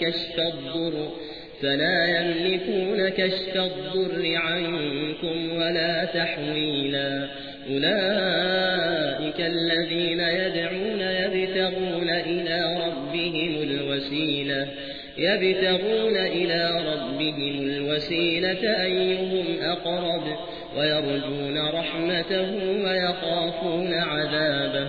كشف الضر فلا يملكون كشف الضر عنكم ولا تحويلا. أولئك الذين يدعون يبتغون إلى ربهم الوسيلة يبتغون إلى ربهم الوسيلة أيهم أقرب ويرجون رحمته ويخافون عذابه.